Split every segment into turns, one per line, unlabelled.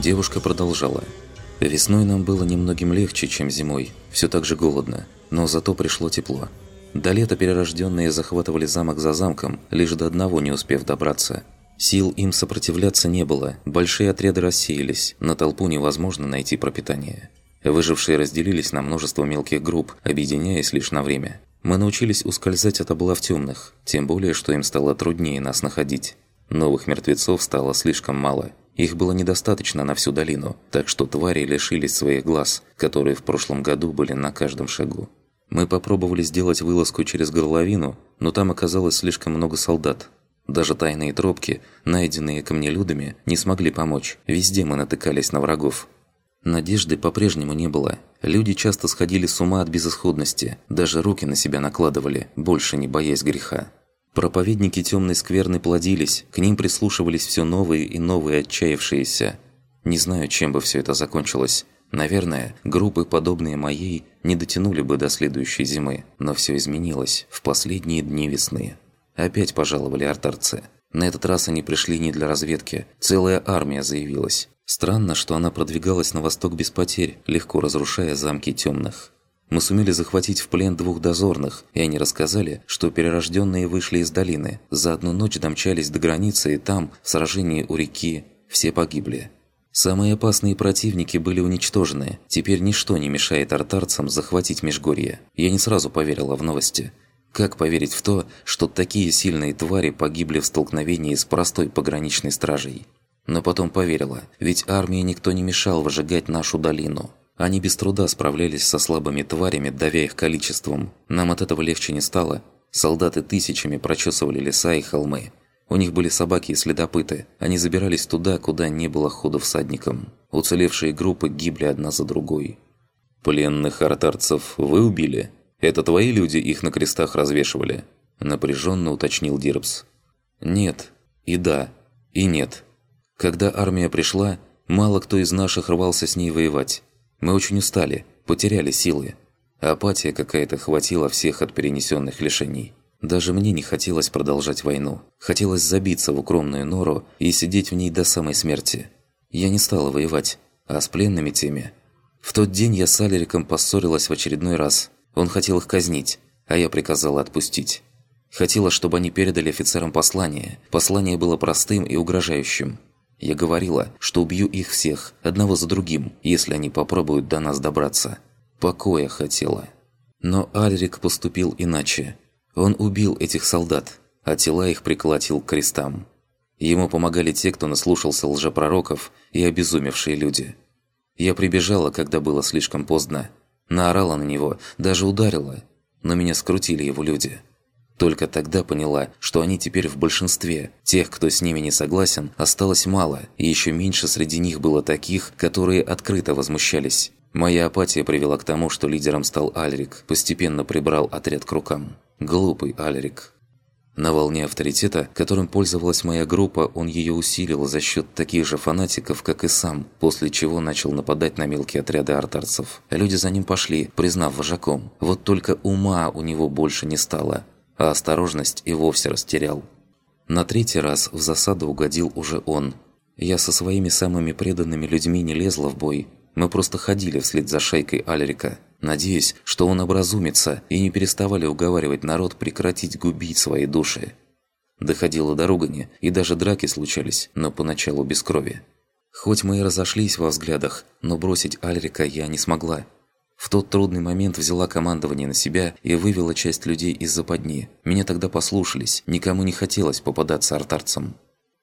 Девушка продолжала. Весной нам было немногим легче, чем зимой. Все так же голодно, но зато пришло тепло. До лета перерожденные захватывали замок за замком, лишь до одного не успев добраться. Сил им сопротивляться не было, большие отряды рассеялись, на толпу невозможно найти пропитание. Выжившие разделились на множество мелких групп, объединяясь лишь на время. Мы научились ускользать от облав темных, тем более, что им стало труднее нас находить. Новых мертвецов стало слишком мало. Их было недостаточно на всю долину, так что твари лишились своих глаз, которые в прошлом году были на каждом шагу. Мы попробовали сделать вылазку через горловину, но там оказалось слишком много солдат. Даже тайные тропки, найденные камнелюдами, не смогли помочь. Везде мы натыкались на врагов. Надежды по-прежнему не было. Люди часто сходили с ума от безысходности, даже руки на себя накладывали, больше не боясь греха. Проповедники темной скверны плодились, к ним прислушивались все новые и новые отчаявшиеся. Не знаю, чем бы все это закончилось. Наверное, группы, подобные моей, не дотянули бы до следующей зимы, но все изменилось в последние дни весны. Опять пожаловали артарцы. На этот раз они пришли не для разведки, целая армия заявилась. Странно, что она продвигалась на восток без потерь, легко разрушая замки темных. Мы сумели захватить в плен двух дозорных, и они рассказали, что перерожденные вышли из долины, за одну ночь домчались до границы и там, в сражении у реки, все погибли. Самые опасные противники были уничтожены. Теперь ничто не мешает артарцам захватить Межгорье. Я не сразу поверила в новости. Как поверить в то, что такие сильные твари погибли в столкновении с простой пограничной стражей? Но потом поверила, ведь армии никто не мешал выжигать нашу долину. Они без труда справлялись со слабыми тварями, давя их количеством. Нам от этого легче не стало. Солдаты тысячами прочесывали леса и холмы. У них были собаки и следопыты. Они забирались туда, куда не было хода всадникам. Уцелевшие группы гибли одна за другой. «Пленных артарцев вы убили? Это твои люди их на крестах развешивали?» Напряженно уточнил Дирбс. «Нет. И да. И нет. Когда армия пришла, мало кто из наших рвался с ней воевать. Мы очень устали, потеряли силы. Апатия какая-то хватила всех от перенесенных лишений. Даже мне не хотелось продолжать войну. Хотелось забиться в укромную нору и сидеть в ней до самой смерти. Я не стала воевать, а с пленными теми. В тот день я с Алериком поссорилась в очередной раз. Он хотел их казнить, а я приказала отпустить. Хотела, чтобы они передали офицерам послание. Послание было простым и угрожающим. Я говорила, что убью их всех, одного за другим, если они попробуют до нас добраться. Покоя хотела. Но Альрик поступил иначе. Он убил этих солдат, а тела их приколотил к крестам. Ему помогали те, кто наслушался лжепророков и обезумевшие люди. Я прибежала, когда было слишком поздно. Наорала на него, даже ударила, но меня скрутили его люди. Только тогда поняла, что они теперь в большинстве. Тех, кто с ними не согласен, осталось мало, и еще меньше среди них было таких, которые открыто возмущались. Моя апатия привела к тому, что лидером стал Альрик, постепенно прибрал отряд к рукам. Глупый Альрик. На волне авторитета, которым пользовалась моя группа, он ее усилил за счет таких же фанатиков, как и сам, после чего начал нападать на мелкие отряды артарцев. Люди за ним пошли, признав вожаком. Вот только ума у него больше не стало, а осторожность и вовсе растерял. На третий раз в засаду угодил уже он. Я со своими самыми преданными людьми не лезла в бой. Мы просто ходили вслед за шайкой Альрика надеясь, что он образумится, и не переставали уговаривать народ прекратить губить свои души. Доходило до ругани, и даже драки случались, но поначалу без крови. Хоть мы и разошлись во взглядах, но бросить Альрика я не смогла. В тот трудный момент взяла командование на себя и вывела часть людей из западни. Меня тогда послушались, никому не хотелось попадаться артарцам.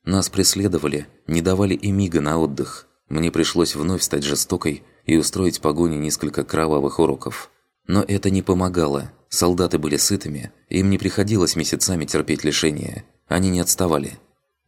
Нас преследовали, не давали и мига на отдых. Мне пришлось вновь стать жестокой и устроить погоне несколько кровавых уроков. Но это не помогало. Солдаты были сытыми, им не приходилось месяцами терпеть лишения. Они не отставали.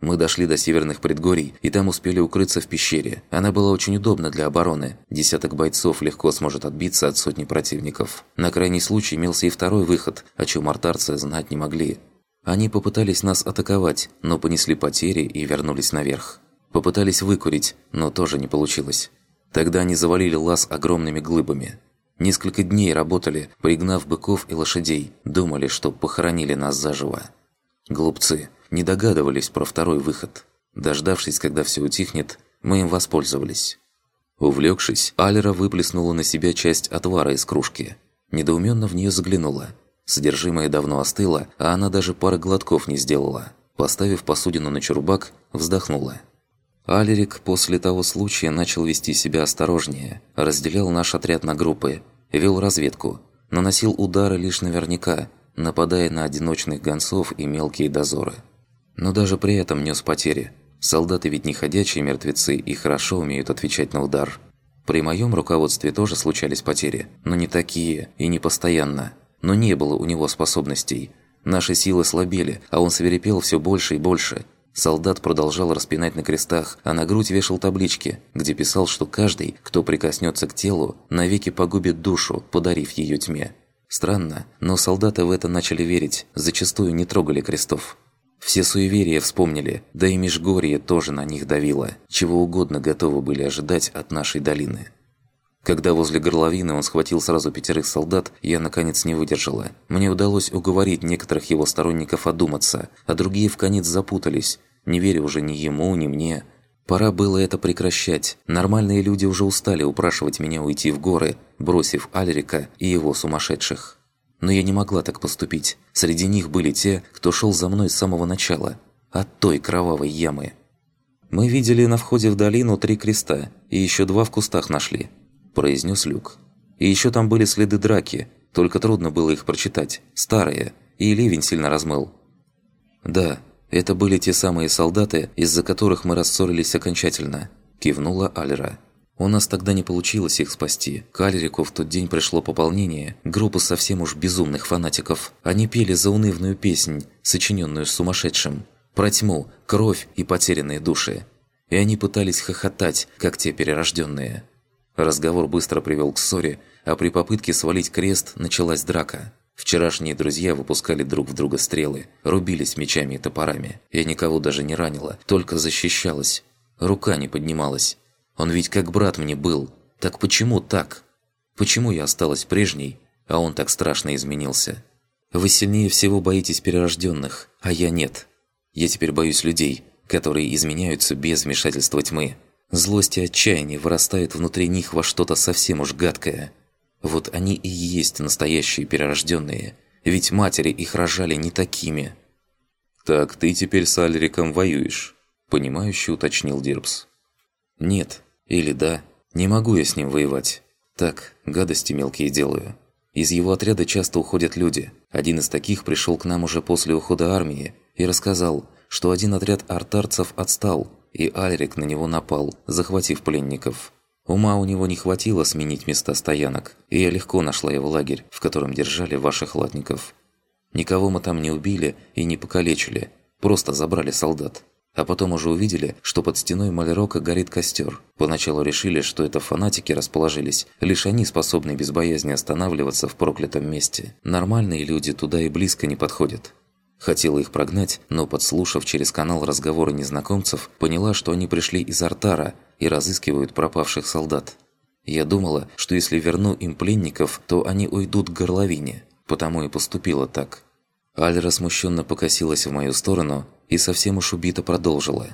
Мы дошли до северных предгорий и там успели укрыться в пещере. Она была очень удобна для обороны. Десяток бойцов легко сможет отбиться от сотни противников. На крайний случай имелся и второй выход, о чем артарцы знать не могли. Они попытались нас атаковать, но понесли потери и вернулись наверх. Попытались выкурить, но тоже не получилось. Тогда они завалили лаз огромными глыбами. Несколько дней работали, пригнав быков и лошадей, думали, что похоронили нас заживо. Глупцы, не догадывались про второй выход. Дождавшись, когда все утихнет, Мы им воспользовались. Увлекшись, Алера выплеснула на себя часть отвара из кружки. Недоуменно в нее заглянула. Содержимое давно остыло, а она даже пары глотков не сделала. Поставив посудину на чурбак, вздохнула. Алерик после того случая начал вести себя осторожнее, разделял наш отряд на группы, вел разведку, наносил удары лишь наверняка, нападая на одиночных гонцов и мелкие дозоры. Но даже при этом нес потери. Солдаты ведь не ходячие мертвецы и хорошо умеют отвечать на удар. При моем руководстве тоже случались потери, но не такие и не постоянно. Но не было у него способностей. Наши силы слабели, а он свирепел все больше и больше. Солдат продолжал распинать на крестах, а на грудь вешал таблички, где писал, что каждый, кто прикоснется к телу, навеки погубит душу, подарив ее тьме. Странно, но солдаты в это начали верить, зачастую не трогали крестов. Все суеверия вспомнили, да и Межгорье тоже на них давило, чего угодно готовы были ожидать от нашей долины. Когда возле горловины он схватил сразу пятерых солдат, я наконец не выдержала. Мне удалось уговорить некоторых его сторонников одуматься, а другие в конец запутались, не веря уже ни ему, ни мне. Пора было это прекращать. Нормальные люди уже устали упрашивать меня уйти в горы, бросив Альрика и его сумасшедших. Но я не могла так поступить. Среди них были те, кто шел за мной с самого начала. От той кровавой ямы. Мы видели на входе в долину три креста, и еще два в кустах нашли. Произнес Люк. И еще там были следы драки, только трудно было их прочитать. Старые, и ливень сильно размыл. Да, это были те самые солдаты, из-за которых мы рассорились окончательно. Кивнула Альра. У нас тогда не получилось их спасти. К в тот день пришло пополнение, группа совсем уж безумных фанатиков. Они пели заунывную песнь, сочиненную сумасшедшим. Про тьму, кровь и потерянные души. И они пытались хохотать, как те перерожденные. Разговор быстро привел к ссоре, а при попытке свалить крест началась драка. Вчерашние друзья выпускали друг в друга стрелы, рубились мечами и топорами. Я никого даже не ранила, только защищалась. Рука не поднималась. Он ведь как брат мне был. Так почему так? Почему я осталась прежней, а он так страшно изменился? Вы сильнее всего боитесь перерожденных, а я нет. Я теперь боюсь людей, которые изменяются без вмешательства тьмы. Злость и отчаяние вырастают внутри них во что-то совсем уж гадкое. Вот они и есть настоящие перерожденные, ведь матери их рожали не такими. «Так ты теперь с Альриком воюешь?» – понимающе уточнил Дирбс. «Нет, или да, не могу я с ним воевать. Так, гадости мелкие делаю. Из его отряда часто уходят люди. Один из таких пришел к нам уже после ухода армии и рассказал, что один отряд артарцев отстал, и Альрик на него напал, захватив пленников. Ума у него не хватило сменить места стоянок, и я легко нашла его лагерь, в котором держали ваших латников. Никого мы там не убили и не покалечили, просто забрали солдат. А потом уже увидели, что под стеной Малерока горит костер. Поначалу решили, что это фанатики расположились, лишь они способны без боязни останавливаться в проклятом месте. Нормальные люди туда и близко не подходят. Хотела их прогнать, но подслушав через канал разговоры незнакомцев, поняла, что они пришли из Артара и разыскивают пропавших солдат. Я думала, что если верну им пленников, то они уйдут к горловине, потому и поступила так. Альра смущенно покосилась в мою сторону и совсем уж убито продолжила.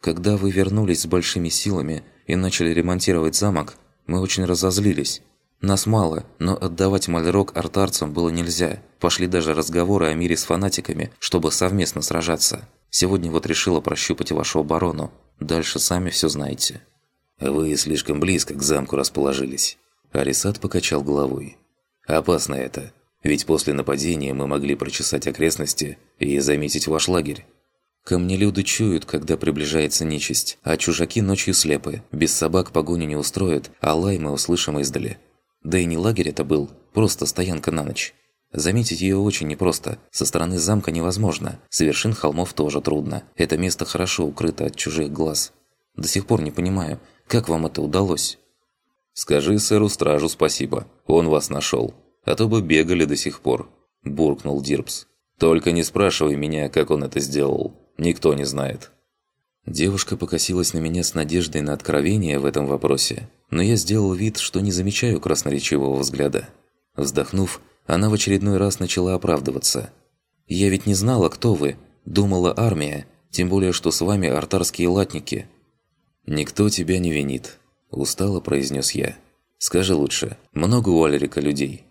«Когда вы вернулись с большими силами и начали ремонтировать замок, мы очень разозлились. Нас мало, но отдавать Мальрок артарцам было нельзя. Пошли даже разговоры о мире с фанатиками, чтобы совместно сражаться. Сегодня вот решила прощупать вашу оборону. Дальше сами все знаете». «Вы слишком близко к замку расположились». Арисат покачал головой. «Опасно это. Ведь после нападения мы могли прочесать окрестности и заметить ваш лагерь. Камнелюды чуют, когда приближается нечисть, а чужаки ночью слепы. Без собак погоню не устроят, а лай мы услышим издали. Да и не лагерь это был, просто стоянка на ночь. Заметить ее очень непросто. Со стороны замка невозможно, с вершин холмов тоже трудно. Это место хорошо укрыто от чужих глаз. До сих пор не понимаю, как вам это удалось? «Скажи сэру-стражу спасибо, он вас нашел, а то бы бегали до сих пор», – буркнул Дирбс. «Только не спрашивай меня, как он это сделал. Никто не знает». Девушка покосилась на меня с надеждой на откровение в этом вопросе, но я сделал вид, что не замечаю красноречивого взгляда. Вздохнув, она в очередной раз начала оправдываться. «Я ведь не знала, кто вы. Думала армия, тем более, что с вами артарские латники». «Никто тебя не винит», – устало произнес я. «Скажи лучше, много у Алерика людей?»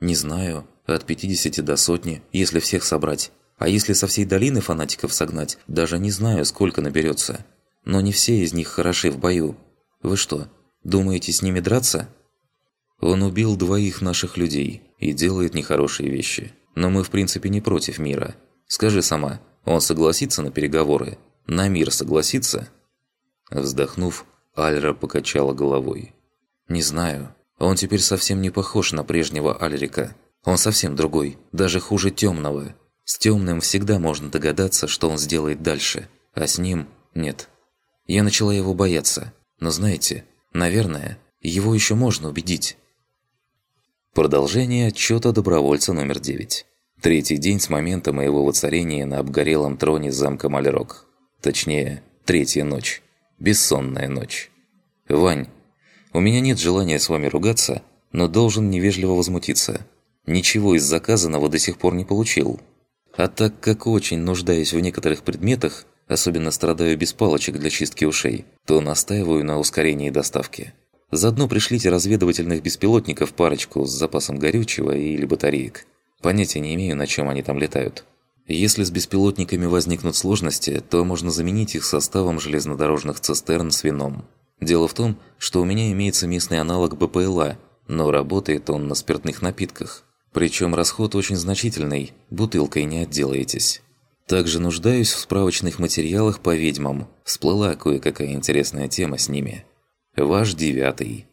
«Не знаю. От 50 до сотни, если всех собрать. А если со всей долины фанатиков согнать, даже не знаю, сколько наберется. Но не все из них хороши в бою. Вы что, думаете с ними драться?» Он убил двоих наших людей и делает нехорошие вещи. Но мы в принципе не против мира. Скажи сама, он согласится на переговоры? На мир согласится?» Вздохнув, Альра покачала головой. «Не знаю. Он теперь совсем не похож на прежнего Альрика. Он совсем другой, даже хуже темного. С темным всегда можно догадаться, что он сделает дальше, а с ним нет. Я начала его бояться, но знаете, наверное, его еще можно убедить». Продолжение отчета добровольца номер 9. Третий день с момента моего воцарения на обгорелом троне замка Мальрок. Точнее, третья ночь. Бессонная ночь. «Вань, у меня нет желания с вами ругаться, но должен невежливо возмутиться. Ничего из заказанного до сих пор не получил. А так как очень нуждаюсь в некоторых предметах, особенно страдаю без палочек для чистки ушей, то настаиваю на ускорении доставки. Заодно пришлите разведывательных беспилотников парочку с запасом горючего или батареек. Понятия не имею, на чем они там летают. Если с беспилотниками возникнут сложности, то можно заменить их составом железнодорожных цистерн с вином. Дело в том, что у меня имеется местный аналог БПЛА, но работает он на спиртных напитках. Причем расход очень значительный, бутылкой не отделаетесь. Также нуждаюсь в справочных материалах по ведьмам. Всплыла кое-какая интересная тема с ними. Ваш девятый.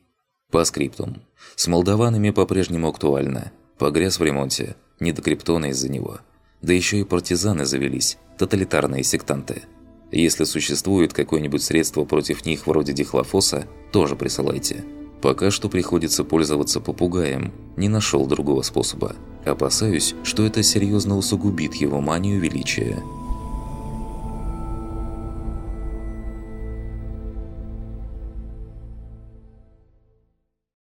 По скриптум. С молдаванами по-прежнему актуально. Погряз в ремонте. Не до криптона из-за него. Да еще и партизаны завелись. Тоталитарные сектанты. Если существует какое-нибудь средство против них вроде дихлофоса, тоже присылайте. Пока что приходится пользоваться попугаем. Не нашел другого способа. Опасаюсь, что это серьезно усугубит его манию величия.